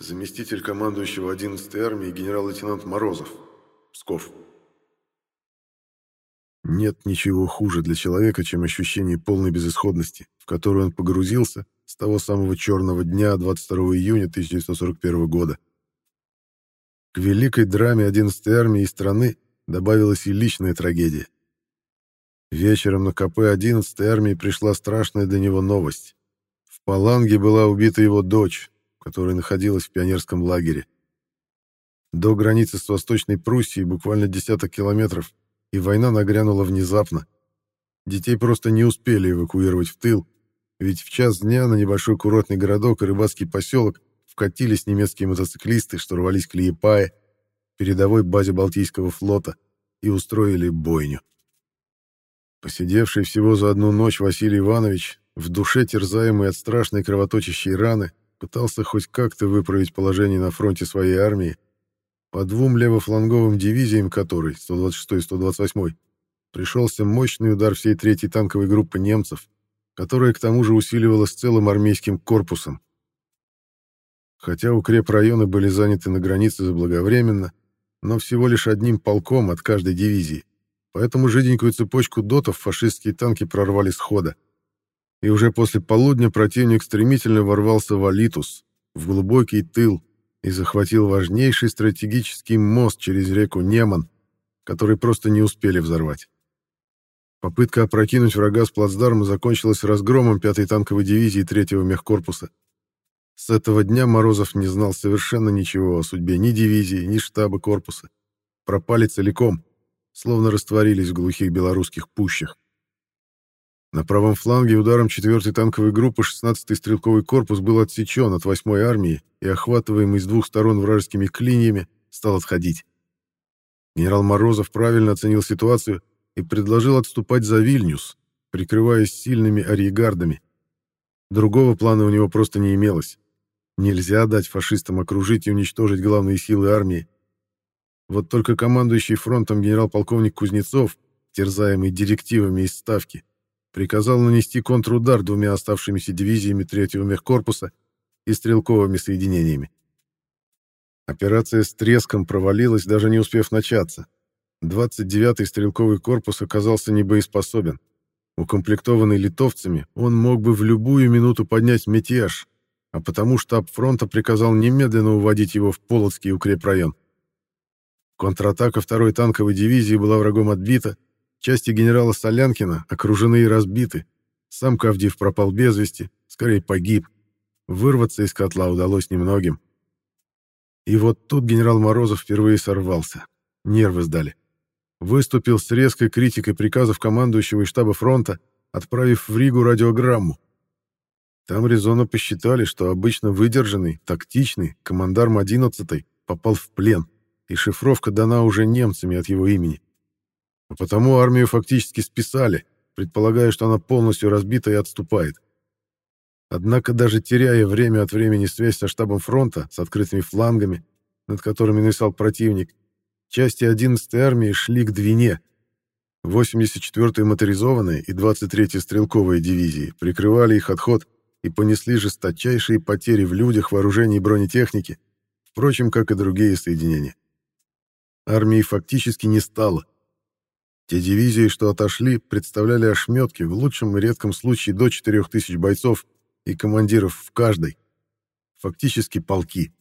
Заместитель командующего 11-й армии генерал-лейтенант Морозов. Псков. Нет ничего хуже для человека, чем ощущение полной безысходности, в которую он погрузился с того самого черного дня 22 июня 1941 года. К великой драме 11-й армии и страны добавилась и личная трагедия. Вечером на КП 11-й армии пришла страшная для него новость. В Паланге была убита его дочь, которая находилась в пионерском лагере. До границы с Восточной Пруссией буквально десяток километров, и война нагрянула внезапно. Детей просто не успели эвакуировать в тыл, ведь в час дня на небольшой курортный городок и рыбацкий поселок вкатились немецкие мотоциклисты, что рвались к Лиепае, передовой базе Балтийского флота, и устроили бойню. Посидевший всего за одну ночь Василий Иванович, в душе терзаемый от страшной кровоточащей раны, пытался хоть как-то выправить положение на фронте своей армии, по двум левофланговым дивизиям которой, 126 и 128, пришелся мощный удар всей третьей танковой группы немцев, которая к тому же усиливалась целым армейским корпусом. Хотя укрепрайоны были заняты на границе заблаговременно, но всего лишь одним полком от каждой дивизии, поэтому жиденькую цепочку дотов фашистские танки прорвали с хода и уже после полудня противник стремительно ворвался в Алитус, в глубокий тыл, и захватил важнейший стратегический мост через реку Неман, который просто не успели взорвать. Попытка опрокинуть врага с плацдарма закончилась разгромом 5-й танковой дивизии 3-го мехкорпуса. С этого дня Морозов не знал совершенно ничего о судьбе ни дивизии, ни штаба корпуса. Пропали целиком, словно растворились в глухих белорусских пущах. На правом фланге ударом 4-й танковой группы 16-й стрелковый корпус был отсечен от 8-й армии и, охватываемый с двух сторон вражескими клиньями, стал отходить. Генерал Морозов правильно оценил ситуацию и предложил отступать за Вильнюс, прикрываясь сильными арьегардами. Другого плана у него просто не имелось. Нельзя дать фашистам окружить и уничтожить главные силы армии. Вот только командующий фронтом генерал-полковник Кузнецов, терзаемый директивами из Ставки, приказал нанести контрудар двумя оставшимися дивизиями третьего мехкорпуса и стрелковыми соединениями. Операция с треском провалилась, даже не успев начаться. 29-й стрелковый корпус оказался небоеспособен. Укомплектованный литовцами, он мог бы в любую минуту поднять мятеж, а потому штаб фронта приказал немедленно уводить его в Полоцкий укрепрайон. Контратака второй танковой дивизии была врагом отбита, Части генерала Солянкина окружены и разбиты. Сам Кавдив пропал без вести, скорее погиб. Вырваться из котла удалось немногим. И вот тут генерал Морозов впервые сорвался. Нервы сдали. Выступил с резкой критикой приказов командующего и штаба фронта, отправив в Ригу радиограмму. Там резонно посчитали, что обычно выдержанный, тактичный командарм 11-й попал в плен, и шифровка дана уже немцами от его имени. А потому армию фактически списали, предполагая, что она полностью разбита и отступает. Однако даже теряя время от времени связь со штабом фронта, с открытыми флангами, над которыми нависал противник, части 11-й армии шли к Двине. 84-я моторизованная и 23-я стрелковая дивизии прикрывали их отход и понесли жесточайшие потери в людях, вооружении и бронетехнике, впрочем, как и другие соединения. Армии фактически не стало. Те дивизии, что отошли, представляли ошметки, в лучшем и редком случае до 4000 бойцов и командиров в каждой. Фактически полки.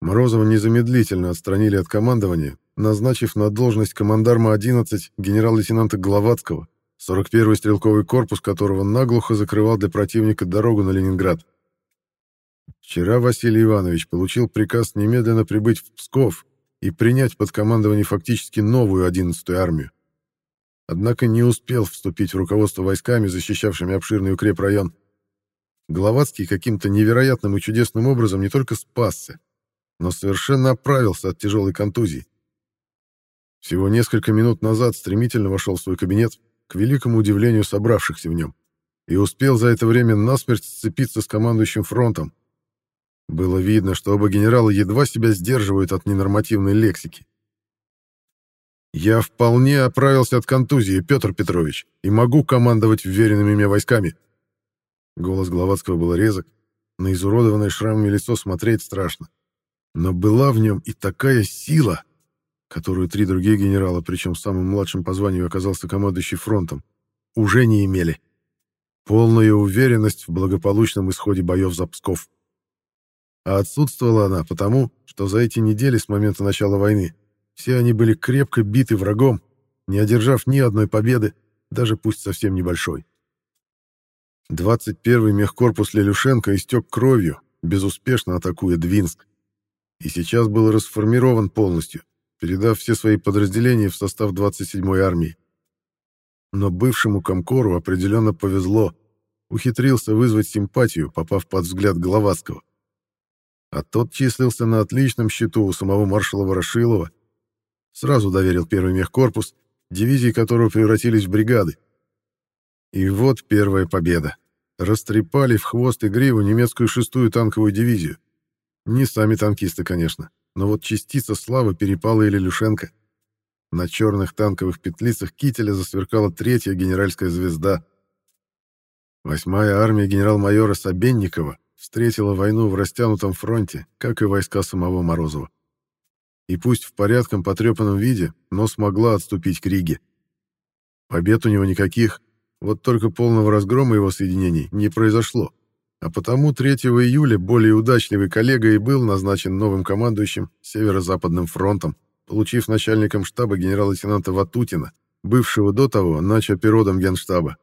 Морозова незамедлительно отстранили от командования, назначив на должность командарма 11 генерал-лейтенанта Гловацкого, 41-й стрелковый корпус которого наглухо закрывал для противника дорогу на Ленинград. Вчера Василий Иванович получил приказ немедленно прибыть в Псков и принять под командование фактически новую 11-ю армию. Однако не успел вступить в руководство войсками, защищавшими обширный укрепрайон. Гловацкий каким-то невероятным и чудесным образом не только спасся, но совершенно оправился от тяжелой контузии. Всего несколько минут назад стремительно вошел в свой кабинет, к великому удивлению собравшихся в нем, и успел за это время насмерть сцепиться с командующим фронтом, было видно, что оба генерала едва себя сдерживают от ненормативной лексики. «Я вполне оправился от контузии, Петр Петрович, и могу командовать вверенными мне войсками». Голос Гловацкого был резок, На изуродованное шрамами лицо смотреть страшно. Но была в нем и такая сила, которую три другие генерала, причем самым младшим по званию оказался командующий фронтом, уже не имели. Полная уверенность в благополучном исходе боев за Псков. А отсутствовала она потому, что за эти недели с момента начала войны все они были крепко биты врагом, не одержав ни одной победы, даже пусть совсем небольшой. 21-й мехкорпус Лелюшенко истек кровью, безуспешно атакуя Двинск, и сейчас был расформирован полностью, передав все свои подразделения в состав 27-й армии. Но бывшему Комкору определенно повезло, ухитрился вызвать симпатию, попав под взгляд Головацкого. А тот числился на отличном счету у самого маршала Ворошилова, сразу доверил первый мехкорпус, дивизии которого превратились в бригады. И вот первая победа. Растрепали в хвост и гриву немецкую шестую танковую дивизию. Не сами танкисты, конечно, но вот частица славы перепала и Люшенко. На черных танковых петлицах кителя засверкала третья генеральская звезда. Восьмая армия генерал-майора Собенникова встретила войну в растянутом фронте, как и войска самого Морозова. И пусть в порядком потрепанном виде, но смогла отступить к Риге. Побед у него никаких, вот только полного разгрома его соединений не произошло. А потому 3 июля более удачливый коллега и был назначен новым командующим Северо-Западным фронтом, получив начальником штаба генерал-лейтенанта Ватутина, бывшего до того начопиродом генштаба.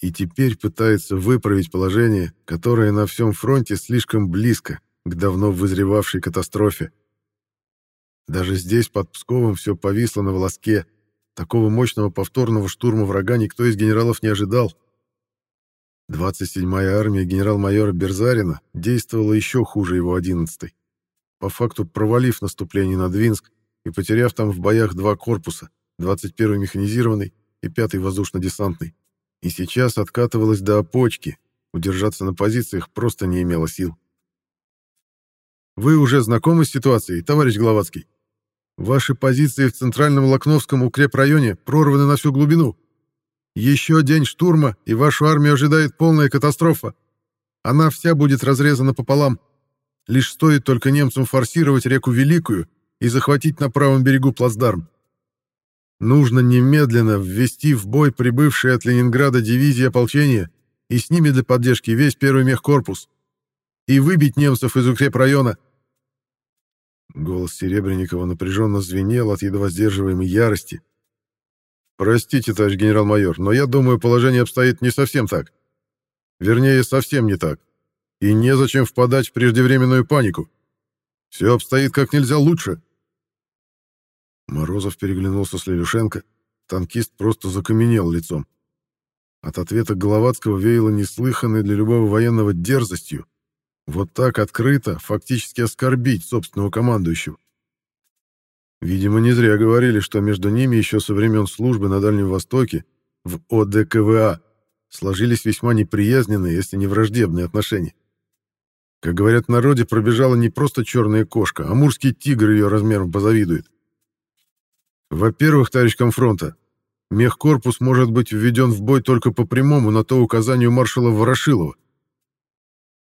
И теперь пытается выправить положение, которое на всем фронте слишком близко к давно вызревавшей катастрофе. Даже здесь, под Псковом, все повисло на волоске. Такого мощного повторного штурма врага никто из генералов не ожидал. 27-я армия генерал-майора Берзарина действовала еще хуже его 11-й, по факту провалив наступление на Двинск и потеряв там в боях два корпуса, 21-й механизированный и 5-й воздушно-десантный. И сейчас откатывалась до опочки, удержаться на позициях просто не имело сил. «Вы уже знакомы с ситуацией, товарищ Гловацкий? Ваши позиции в центральном Лакновском укрепрайоне прорваны на всю глубину», еще день штурма, и вашу армию ожидает полная катастрофа. Она вся будет разрезана пополам. Лишь стоит только немцам форсировать реку Великую и захватить на правом берегу плацдарм. Нужно немедленно ввести в бой прибывшие от Ленинграда дивизии ополчения и с ними для поддержки весь первый мехкорпус и выбить немцев из укрепрайона. Голос Серебренникова напряженно звенел от едва сдерживаемой ярости, Простите, товарищ генерал-майор, но я думаю, положение обстоит не совсем так. Вернее, совсем не так. И незачем впадать в преждевременную панику. Все обстоит как нельзя лучше. Морозов переглянулся с Лелюшенко. Танкист просто закаменел лицом. От ответа Головацкого веяло неслыханной для любого военного дерзостью. Вот так открыто, фактически оскорбить собственного командующего. Видимо, не зря говорили, что между ними еще со времен службы на Дальнем Востоке в ОДКВА сложились весьма неприязненные, если не враждебные отношения. Как говорят в народе, пробежала не просто черная кошка, а мурский тигр ее размером позавидует. Во-первых, товарищ комфронта, мехкорпус может быть введен в бой только по прямому на то указанию маршала Ворошилова.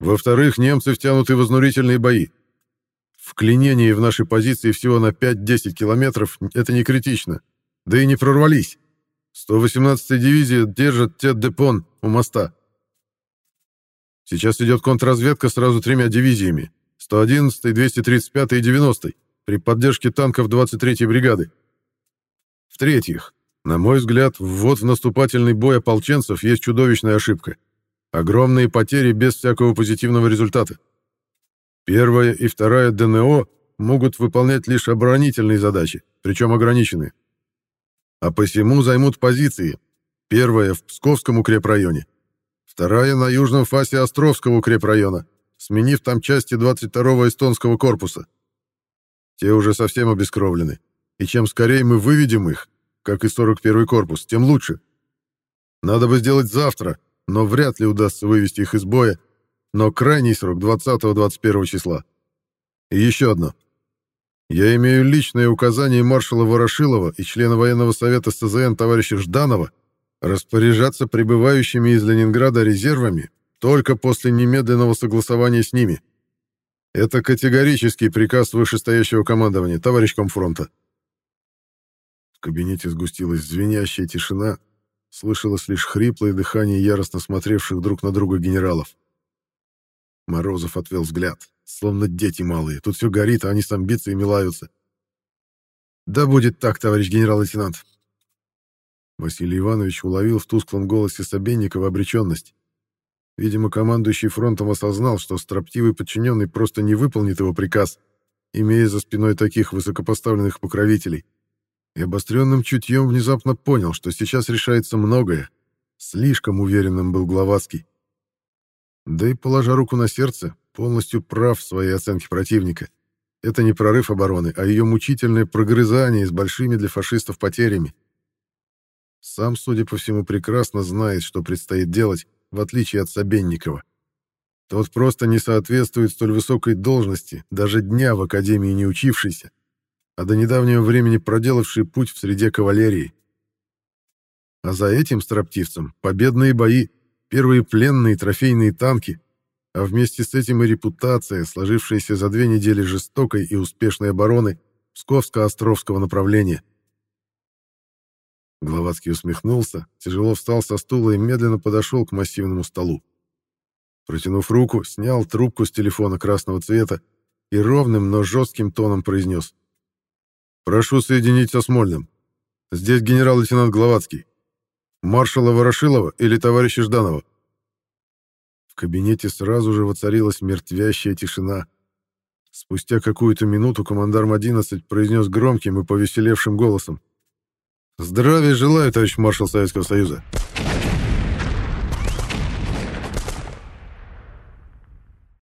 Во-вторых, немцы втянуты в изнурительные бои. Вклинение в наши позиции всего на 5-10 километров — это не критично. Да и не прорвались. 118-я дивизия держит Тет-Депон у моста. Сейчас идет контрразведка сразу тремя дивизиями. 111-й, 235-й и 90-й при поддержке танков 23-й бригады. В-третьих, на мой взгляд, ввод в наступательный бой ополченцев есть чудовищная ошибка. Огромные потери без всякого позитивного результата. Первая и вторая ДНО могут выполнять лишь оборонительные задачи, причем ограниченные. А посему займут позиции. Первая в Псковском укрепрайоне, вторая на южном фасе Островского укрепрайона, сменив там части 22-го эстонского корпуса. Те уже совсем обескровлены, и чем скорее мы выведем их, как и 41-й корпус, тем лучше. Надо бы сделать завтра, но вряд ли удастся вывести их из боя, но крайний срок 20-21 числа. И еще одно. Я имею личное указание маршала Ворошилова и члена военного совета СЗН товарища Жданова распоряжаться прибывающими из Ленинграда резервами только после немедленного согласования с ними. Это категорический приказ вышестоящего командования, товарищ комфронта. Кабинете сгустилась звенящая тишина, слышалось лишь хриплое дыхание яростно смотревших друг на друга генералов. Морозов отвел взгляд, словно дети малые. Тут все горит, а они с амбициями лаются. «Да будет так, товарищ генерал-лейтенант». Василий Иванович уловил в тусклом голосе Собенникова обреченность. Видимо, командующий фронтом осознал, что строптивый подчиненный просто не выполнит его приказ, имея за спиной таких высокопоставленных покровителей. И обостренным чутьем внезапно понял, что сейчас решается многое. Слишком уверенным был Гловацкий. Да и, положа руку на сердце, полностью прав в своей оценке противника. Это не прорыв обороны, а ее мучительное прогрызание с большими для фашистов потерями. Сам, судя по всему, прекрасно знает, что предстоит делать, в отличие от Собенникова. Тот просто не соответствует столь высокой должности, даже дня в академии не учившийся, а до недавнего времени проделавший путь в среде кавалерии. А за этим строптивцем победные бои, первые пленные трофейные танки, а вместе с этим и репутация, сложившаяся за две недели жестокой и успешной обороны Псковско-Островского направления. Гловацкий усмехнулся, тяжело встал со стула и медленно подошел к массивному столу. Протянув руку, снял трубку с телефона красного цвета и ровным, но жестким тоном произнес. «Прошу соединить со Смольным. Здесь генерал-лейтенант Гловацкий. Маршала Ворошилова или товарища Жданова?» В кабинете сразу же воцарилась мертвящая тишина. Спустя какую-то минуту командарм 11 произнес громким и повеселевшим голосом. «Здравия желаю, товарищ маршал Советского Союза!»